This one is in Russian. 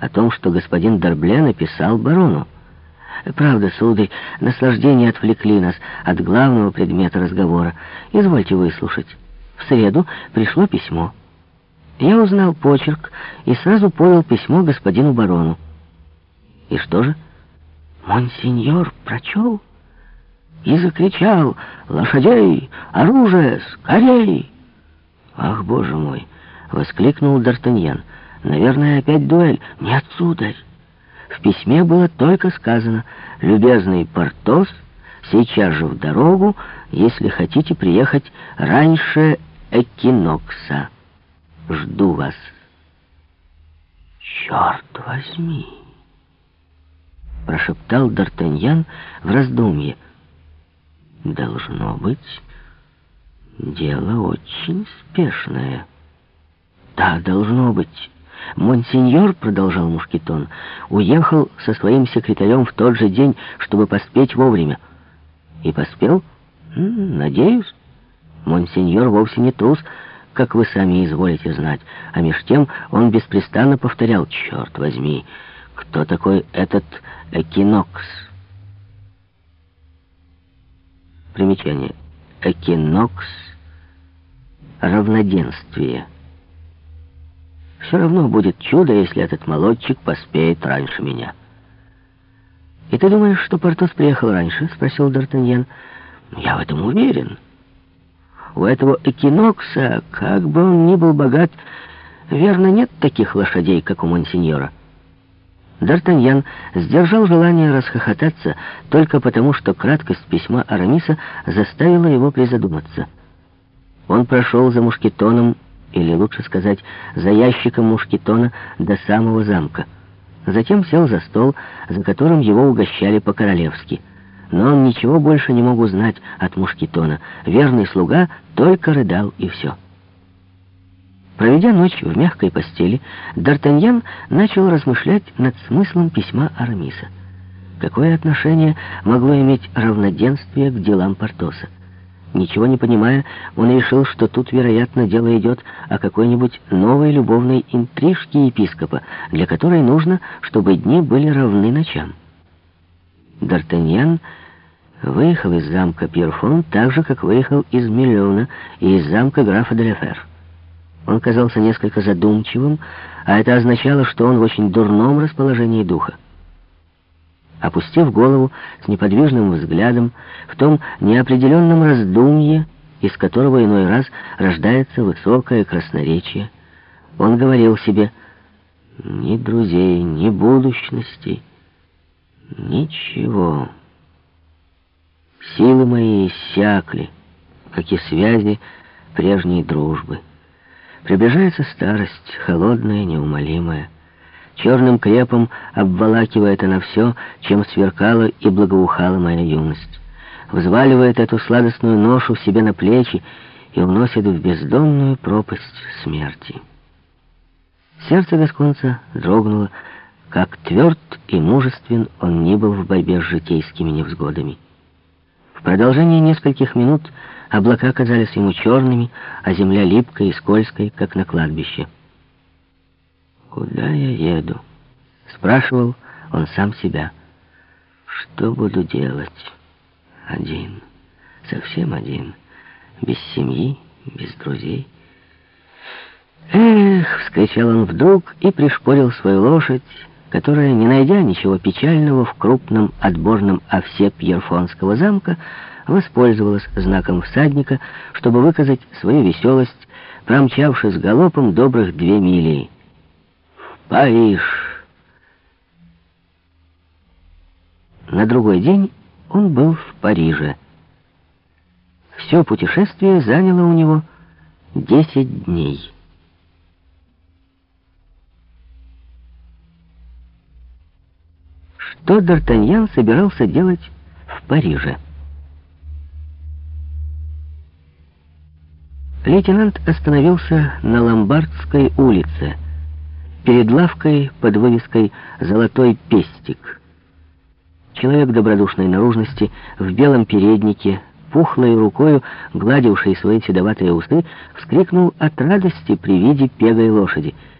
о том, что господин Дорбле написал барону. Правда, сударь, наслаждения отвлекли нас от главного предмета разговора. Извольте выслушать. В среду пришло письмо. Я узнал почерк и сразу подал письмо господину барону. И что же? Монсеньор прочел и закричал «Лошадей! Оружие! Скорей!» «Ах, боже мой!» — воскликнул Д'Артаньян. «Наверное, опять дуэль. Нет, сударь!» В письме было только сказано «Любезный Портос, сейчас же в дорогу, если хотите приехать раньше Экинокса. Жду вас». «Черт возьми!» — прошептал Д'Артаньян в раздумье. «Должно быть, дело очень спешное». «Да, должно быть». «Монсеньор», — продолжал Мушкетон, — «уехал со своим секретарем в тот же день, чтобы поспеть вовремя». «И поспел? Надеюсь. Монсеньор вовсе не трус, как вы сами изволите знать, а меж тем он беспрестанно повторял, «Черт возьми, кто такой этот Экинокс?» Примечание. Экинокс — равноденствие. Все равно будет чудо, если этот молодчик поспеет раньше меня. «И ты думаешь, что Портос приехал раньше?» — спросил Д'Артаньян. «Я в этом уверен. У этого Экинокса, как бы он ни был богат, верно, нет таких лошадей, как у Монсеньора». Д'Артаньян сдержал желание расхохотаться только потому, что краткость письма Арамиса заставила его призадуматься. Он прошел за мушкетоном или лучше сказать, за ящиком мушкетона до самого замка. Затем сел за стол, за которым его угощали по-королевски. Но он ничего больше не мог узнать от мушкетона. Верный слуга только рыдал и все. Проведя ночь в мягкой постели, Д'Артаньян начал размышлять над смыслом письма Арамиса. Какое отношение могло иметь равноденствие к делам Портоса? Ничего не понимая, он решил, что тут, вероятно, дело идет о какой-нибудь новой любовной интрижке епископа, для которой нужно, чтобы дни были равны ночам. Д'Артаньян выехал из замка Пьерфон так же, как выехал из Миллиона и из замка графа Деляфер. Он казался несколько задумчивым, а это означало, что он в очень дурном расположении духа. Опустив голову с неподвижным взглядом, в том неопределенном раздумье, из которого иной раз рождается высокое красноречие, он говорил себе «Ни друзей, ни будущности, ничего. Силы мои иссякли, как и связи прежней дружбы. Приближается старость, холодная, неумолимая». Черным крепом обволакивает она все, чем сверкала и благоухала моя юность. Взваливает эту сладостную ношу себе на плечи и уносит в бездонную пропасть смерти. Сердце Гасконца дрогнуло, как тверд и мужествен он не был в борьбе с житейскими невзгодами. В продолжении нескольких минут облака казались ему черными, а земля липкой и скользкой, как на кладбище. «Куда я еду?» — спрашивал он сам себя. «Что буду делать? Один, совсем один, без семьи, без друзей». «Эх!» — вскричал он вдруг и пришпорил свою лошадь, которая, не найдя ничего печального в крупном отборном овсе Пьерфонского замка, воспользовалась знаком всадника, чтобы выказать свою веселость, промчавшись галопом добрых две мили. Париж. На другой день он был в Париже. Все путешествие заняло у него 10 дней. Что Д'Артаньян собирался делать в Париже? Лейтенант остановился на Ломбардской улице, перед лавкой под вывеской «Золотой пестик». Человек добродушной наружности, в белом переднике, пухлой рукою, гладивший свои седоватые усы, вскрикнул от радости при виде пегой лошади —